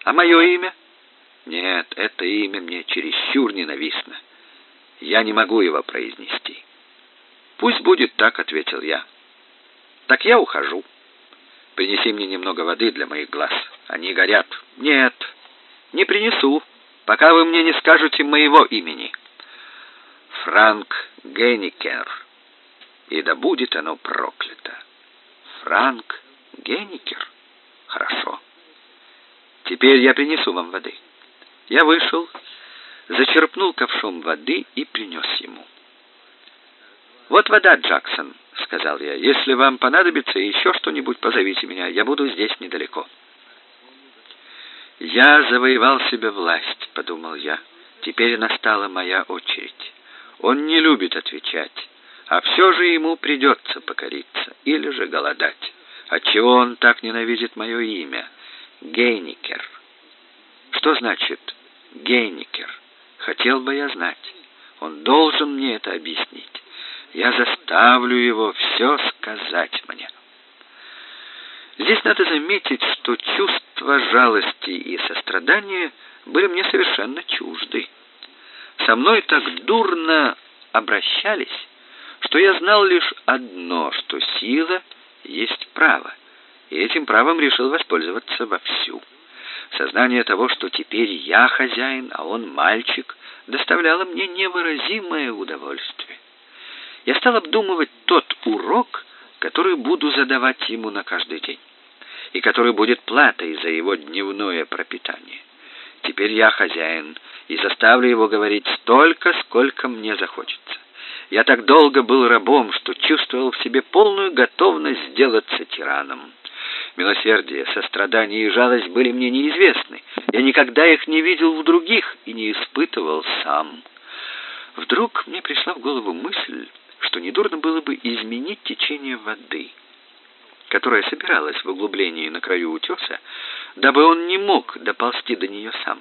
А мое имя? Нет, это имя мне чересчур ненавистно. Я не могу его произнести. Пусть будет так, ответил я. Так я ухожу. Принеси мне немного воды для моих глаз. Они горят. Нет, не принесу, пока вы мне не скажете моего имени. Франк Генникер. И да будет оно проклято. Франк Генникер. Хорошо. Теперь я принесу вам воды. Я вышел, зачерпнул ковшом воды и принес ему. Вот вода, Джексон, сказал я. Если вам понадобится еще что-нибудь, позовите меня. Я буду здесь недалеко. Я завоевал себе власть, подумал я. Теперь настала моя очередь. Он не любит отвечать, а все же ему придется покориться или же голодать. Отчего он так ненавидит мое имя? Гейникер. Что значит Гейникер? Хотел бы я знать. Он должен мне это объяснить. Я заставлю его все сказать мне. Здесь надо заметить, что чувства жалости и сострадания были мне совершенно чужды. Со мной так дурно обращались, что я знал лишь одно, что сила есть право, и этим правом решил воспользоваться вовсю. Сознание того, что теперь я хозяин, а он мальчик, доставляло мне невыразимое удовольствие. Я стал обдумывать тот урок, который буду задавать ему на каждый день, и который будет платой за его дневное пропитание. Теперь я хозяин и заставлю его говорить столько, сколько мне захочется. Я так долго был рабом, что чувствовал в себе полную готовность сделаться тираном. Милосердие, сострадание и жалость были мне неизвестны. Я никогда их не видел в других и не испытывал сам. Вдруг мне пришла в голову мысль, что недурно было бы изменить течение воды, которая собиралась в углублении на краю утеса, дабы он не мог доползти до нее сам.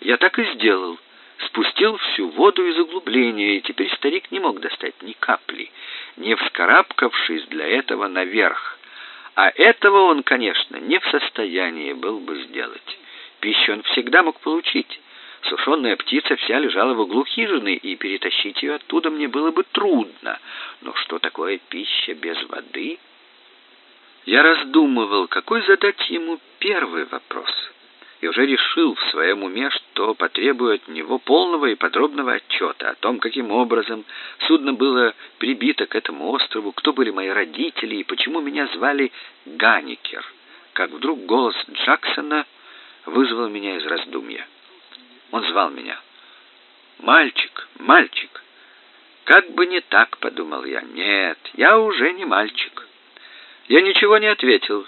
Я так и сделал — спустил всю воду из углубления, и теперь старик не мог достать ни капли, не вскарабкавшись для этого наверх. А этого он, конечно, не в состоянии был бы сделать. Пищу он всегда мог получить. Сушеная птица вся лежала в углу хижины, и перетащить ее оттуда мне было бы трудно. Но что такое пища без воды? Я раздумывал, какой задать ему первый вопрос и уже решил в своем уме, что потребую от него полного и подробного отчета о том, каким образом судно было прибито к этому острову, кто были мои родители и почему меня звали Ганикер. Как вдруг голос Джексона вызвал меня из раздумья. Он звал меня. «Мальчик, мальчик!» «Как бы не так», — подумал я. «Нет, я уже не мальчик». Я ничего не ответил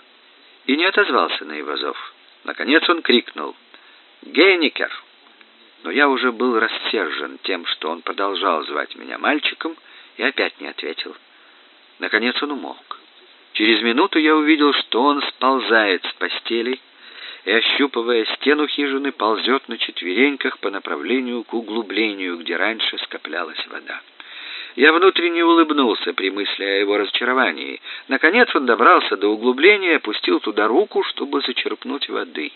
и не отозвался на его зов. Наконец он крикнул «Гейникер!». Но я уже был рассержен тем, что он продолжал звать меня мальчиком, и опять не ответил. Наконец он умолк. Через минуту я увидел, что он сползает с постели и, ощупывая стену хижины, ползет на четвереньках по направлению к углублению, где раньше скоплялась вода. Я внутренне улыбнулся при мысли о его разочаровании. Наконец он добрался до углубления и опустил туда руку, чтобы зачерпнуть воды.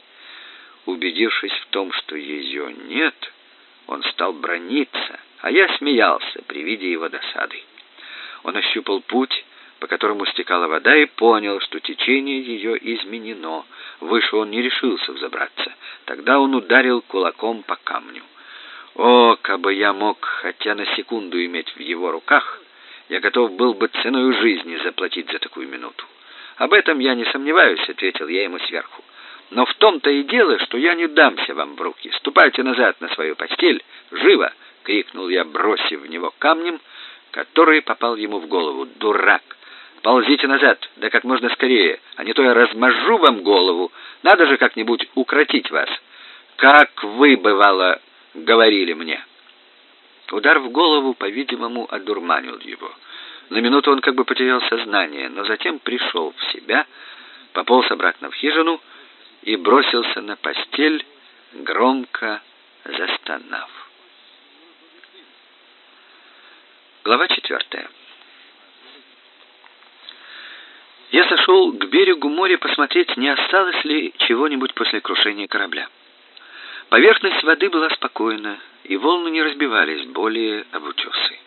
Убедившись в том, что ее нет, он стал брониться, а я смеялся при виде его досады. Он ощупал путь, по которому стекала вода, и понял, что течение ее изменено. Выше он не решился взобраться. Тогда он ударил кулаком по камню. О, кабы я мог хотя на секунду иметь в его руках, я готов был бы ценой жизни заплатить за такую минуту. Об этом я не сомневаюсь, ответил я ему сверху. Но в том-то и дело, что я не дамся вам в руки. Ступайте назад на свою постель, живо, крикнул я, бросив в него камнем, который попал ему в голову. Дурак, Ползите назад, да как можно скорее, а не то я размажу вам голову. Надо же как-нибудь укротить вас. Как вы, бывало, говорили мне». Удар в голову, по-видимому, одурманил его. На минуту он как бы потерял сознание, но затем пришел в себя, пополз обратно в хижину и бросился на постель, громко застонав. Глава четвертая. Я сошел к берегу моря посмотреть, не осталось ли чего-нибудь после крушения корабля. Поверхность воды была спокойна, и волны не разбивались более об утесы.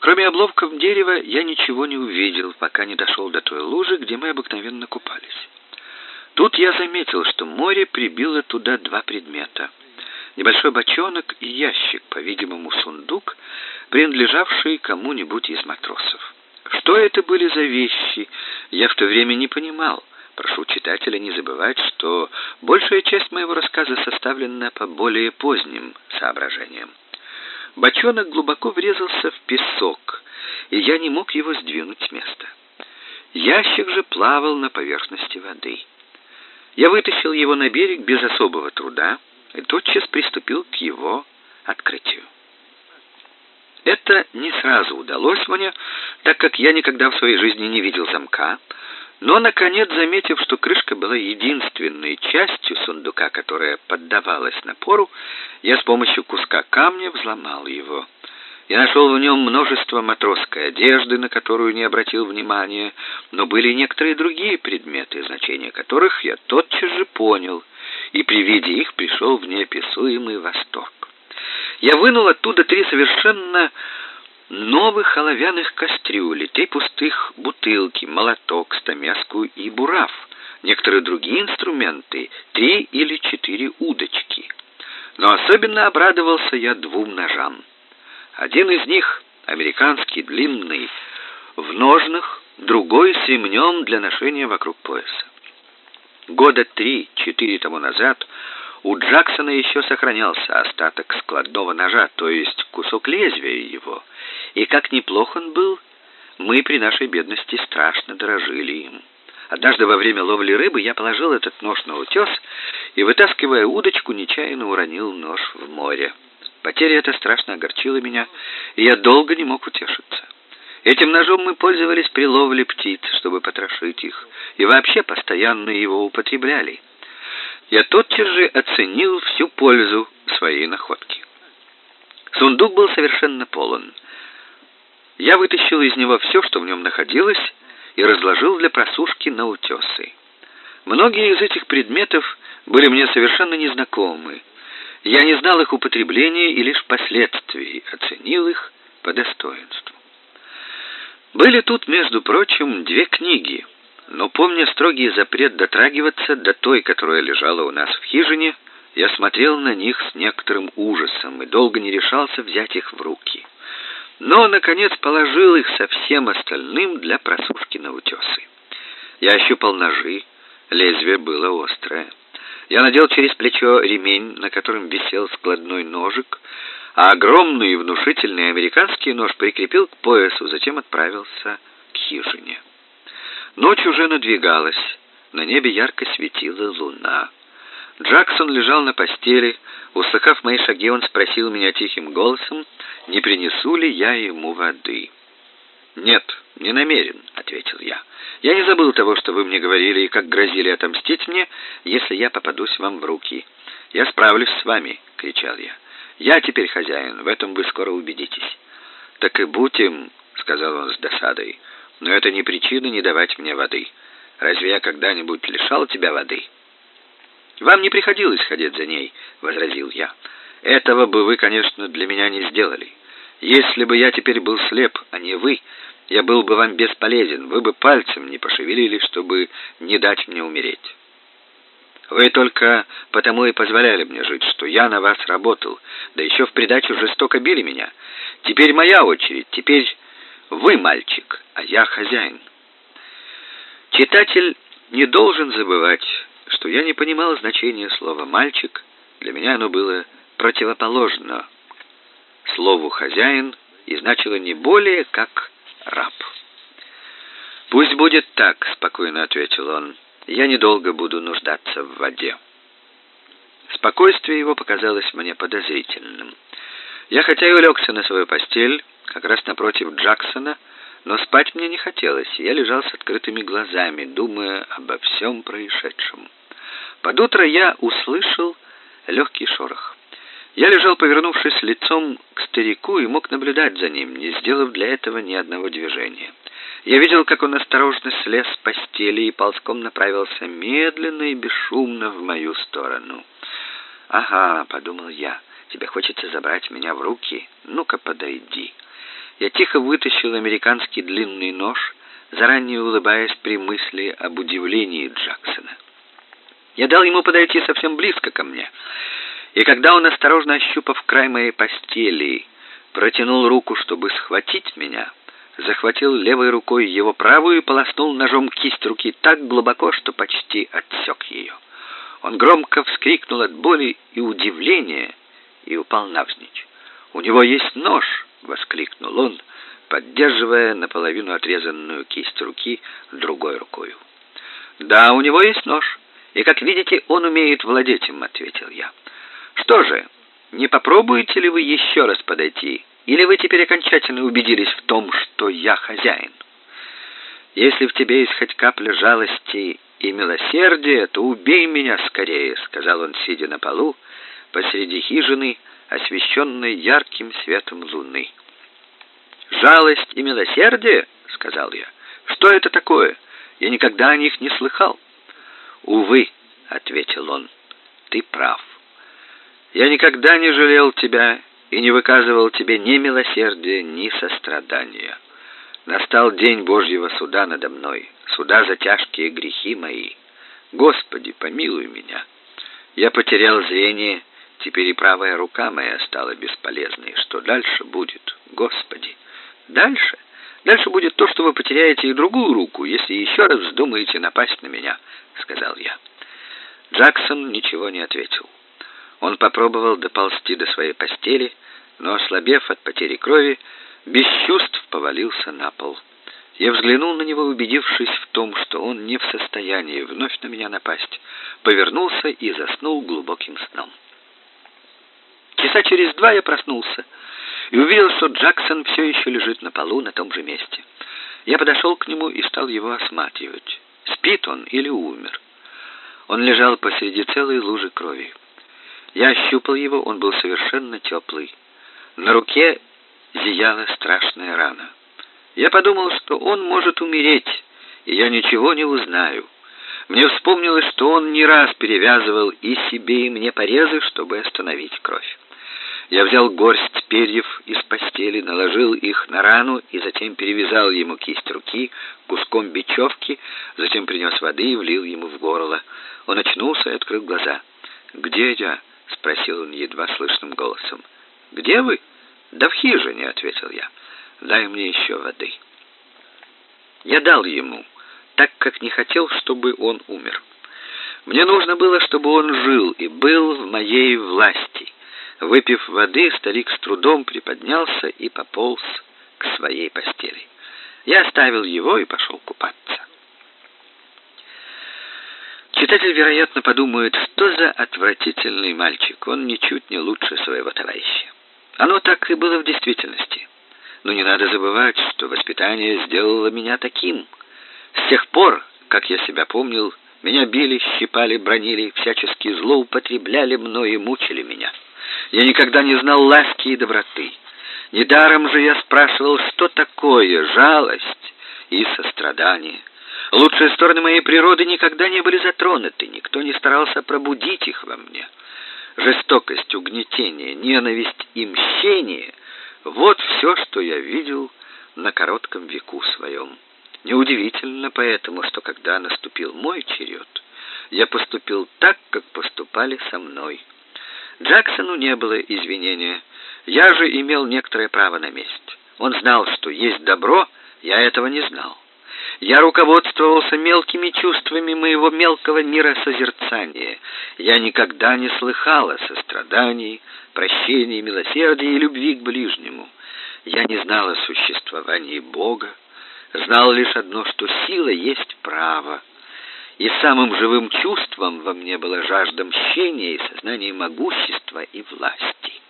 Кроме обломков дерева я ничего не увидел, пока не дошел до той лужи, где мы обыкновенно купались. Тут я заметил, что море прибило туда два предмета. Небольшой бочонок и ящик, по-видимому, сундук, принадлежавший кому-нибудь из матросов. Что это были за вещи, я в то время не понимал. Прошу читателя не забывать, что большая часть моего рассказа составлена по более поздним соображениям. Бочонок глубоко врезался в песок, и я не мог его сдвинуть с места. Ящик же плавал на поверхности воды. Я вытащил его на берег без особого труда и тотчас приступил к его открытию. Это не сразу удалось мне, так как я никогда в своей жизни не видел замка, но, наконец, заметив, что крышка была единственной частью сундука, которая поддавалась напору, я с помощью куска камня взломал его. Я нашел в нем множество матросской одежды, на которую не обратил внимания, но были некоторые другие предметы, значения которых я тотчас же понял, и при виде их пришел в неописуемый восторг. Я вынул оттуда три совершенно новых оловянных кастрюли, три пустых бутылки, молоток, стамеску и бурав, некоторые другие инструменты, три или четыре удочки. Но особенно обрадовался я двум ножам. Один из них, американский длинный, в ножнах, другой с ремнем для ношения вокруг пояса. Года три-четыре тому назад у Джексона еще сохранялся остаток складного ножа, то есть кусок лезвия его, и как неплох он был, мы при нашей бедности страшно дорожили им. Однажды во время ловли рыбы я положил этот нож на утес и, вытаскивая удочку, нечаянно уронил нож в море. Потеря эта страшно огорчила меня, и я долго не мог утешиться. Этим ножом мы пользовались при ловле птиц, чтобы потрошить их, и вообще постоянно его употребляли я тотчас же оценил всю пользу своей находки. Сундук был совершенно полон. Я вытащил из него все, что в нем находилось, и разложил для просушки на утесы. Многие из этих предметов были мне совершенно незнакомы. Я не знал их употребления и лишь впоследствии оценил их по достоинству. Были тут, между прочим, две книги — но помня строгий запрет дотрагиваться до той, которая лежала у нас в хижине, я смотрел на них с некоторым ужасом и долго не решался взять их в руки. Но, наконец, положил их со всем остальным для просушки на утесы. Я ощупал ножи, лезвие было острое. Я надел через плечо ремень, на котором висел складной ножик, а огромный и внушительный американский нож прикрепил к поясу, затем отправился к хижине. Ночь уже надвигалась, на небе ярко светила луна. Джексон лежал на постели. Услыхав мои шаги, он спросил меня тихим голосом, не принесу ли я ему воды. «Нет, не намерен», — ответил я. «Я не забыл того, что вы мне говорили и как грозили отомстить мне, если я попадусь вам в руки. Я справлюсь с вами», — кричал я. «Я теперь хозяин, в этом вы скоро убедитесь». «Так и будем», — сказал он с досадой. Но это не причина не давать мне воды. Разве я когда-нибудь лишал тебя воды? Вам не приходилось ходить за ней, возразил я. Этого бы вы, конечно, для меня не сделали. Если бы я теперь был слеп, а не вы, я был бы вам бесполезен. Вы бы пальцем не пошевелили, чтобы не дать мне умереть. Вы только потому и позволяли мне жить, что я на вас работал, да еще в придачу жестоко били меня. Теперь моя очередь, теперь вы мальчик, а я хозяин. Читатель не должен забывать, что я не понимал значения слова «мальчик». Для меня оно было противоположно слову «хозяин» и значило не более как «раб». «Пусть будет так», — спокойно ответил он. «Я недолго буду нуждаться в воде». Спокойствие его показалось мне подозрительным. Я хотя и улегся на свою постель, как раз напротив Джексона, но спать мне не хотелось, я лежал с открытыми глазами, думая обо всем происшедшем. Под утро я услышал легкий шорох. Я лежал, повернувшись лицом к старику, и мог наблюдать за ним, не сделав для этого ни одного движения. Я видел, как он осторожно слез с постели и ползком направился медленно и бесшумно в мою сторону. «Ага», — подумал я, — «тебе хочется забрать меня в руки? Ну-ка, подойди». Я тихо вытащил американский длинный нож, заранее улыбаясь при мысли об удивлении Джексона. Я дал ему подойти совсем близко ко мне — и когда он, осторожно ощупав край моей постели, протянул руку, чтобы схватить меня, захватил левой рукой его правую и полоснул ножом кисть руки так глубоко, что почти отсек ее. Он громко вскрикнул от боли и удивления и упал навзничь. «У него есть нож!» — воскликнул он, поддерживая наполовину отрезанную кисть руки другой рукой. «Да, у него есть нож, и, как видите, он умеет владеть им», — ответил я. Что же, не попробуете ли вы еще раз подойти? Или вы теперь окончательно убедились в том, что я хозяин? Если в тебе есть хоть капля жалости и милосердия, то убей меня скорее, сказал он, сидя на полу посреди хижины, освещенной ярким светом луны. Жалость и милосердие, сказал я. Что это такое? Я никогда о них не слыхал. Увы, ответил он. Ты прав. Я никогда не жалел тебя и не выказывал тебе ни милосердия, ни сострадания. Настал день Божьего суда надо мной, суда за тяжкие грехи мои. Господи, помилуй меня. Я потерял зрение, теперь и правая рука моя стала бесполезной. Что дальше будет, Господи? Дальше? Дальше будет то, что вы потеряете и другую руку, если еще раз вздумаете напасть на меня, сказал я. Джексон ничего не ответил. Он попробовал доползти до своей постели, но, ослабев от потери крови, без чувств повалился на пол. Я взглянул на него, убедившись в том, что он не в состоянии вновь на меня напасть, повернулся и заснул глубоким сном. Часа через два я проснулся и увидел, что Джексон все еще лежит на полу на том же месте. Я подошел к нему и стал его осматривать. Спит он или умер? Он лежал посреди целой лужи крови. Я ощупал его, он был совершенно теплый. На руке зияла страшная рана. Я подумал, что он может умереть, и я ничего не узнаю. Мне вспомнилось, что он не раз перевязывал и себе, и мне порезы, чтобы остановить кровь. Я взял горсть перьев из постели, наложил их на рану и затем перевязал ему кисть руки куском бечевки, затем принес воды и влил ему в горло. Он очнулся и открыл глаза. «Где я?» — спросил он едва слышным голосом. «Где вы?» «Да в хижине», — ответил я. «Дай мне еще воды». Я дал ему, так как не хотел, чтобы он умер. Мне нужно было, чтобы он жил и был в моей власти. Выпив воды, старик с трудом приподнялся и пополз к своей постели. Я оставил его и пошел купаться. Читатель, вероятно, подумает, что за отвратительный мальчик, он ничуть не лучше своего товарища. Оно так и было в действительности. Но не надо забывать, что воспитание сделало меня таким. С тех пор, как я себя помнил, меня били, щипали, бронили, всячески злоупотребляли мной и мучили меня. Я никогда не знал ласки и доброты. Недаром же я спрашивал, что такое жалость и сострадание. Лучшие стороны моей природы никогда не были затронуты, никто не старался пробудить их во мне. Жестокость, угнетение, ненависть и мщение — вот все, что я видел на коротком веку своем. Неудивительно поэтому, что когда наступил мой черед, я поступил так, как поступали со мной. Джексону не было извинения. Я же имел некоторое право на месть. Он знал, что есть добро, я этого не знал. Я руководствовался мелкими чувствами моего мелкого мира созерцания. Я никогда не слыхал о сострадании, прощении, милосердии и любви к ближнему. Я не знал о существовании Бога. Знал лишь одно, что сила есть право. И самым живым чувством во мне была жажда мщения и сознание могущества и власти.